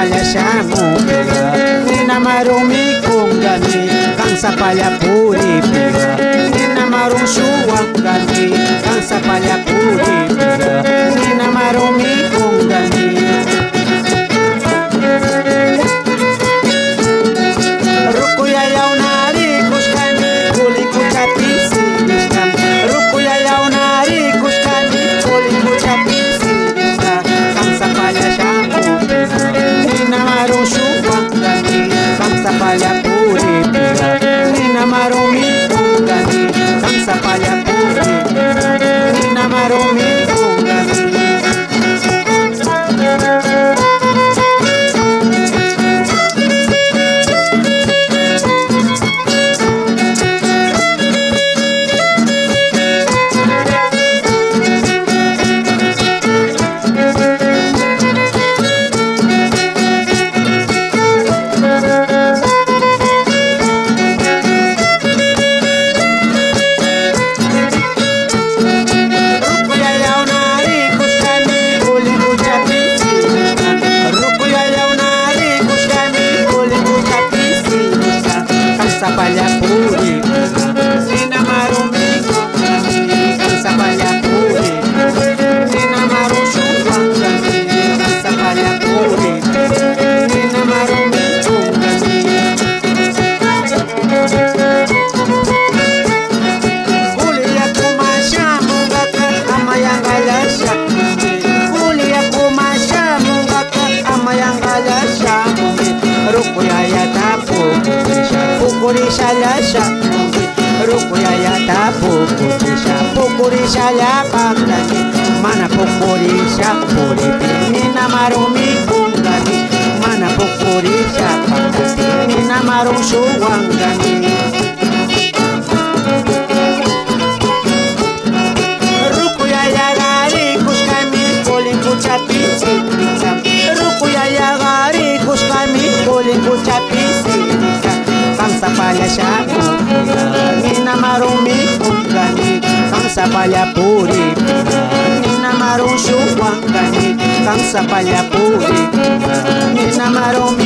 palyaxamupiqa ninamarun mikunqani qansa pallapuripiqa ninamarun shuwanqani qansa pallapuripiqa vaya kurishalasha rukuya yata pukurisha pukurisha yapaklasi mana pukurisha puripi mina marumi kungani mana pukurisha paklasi mina marum shuwangani dança palhapuri Nina Marum chuanca, dança palhapuri Nina Marum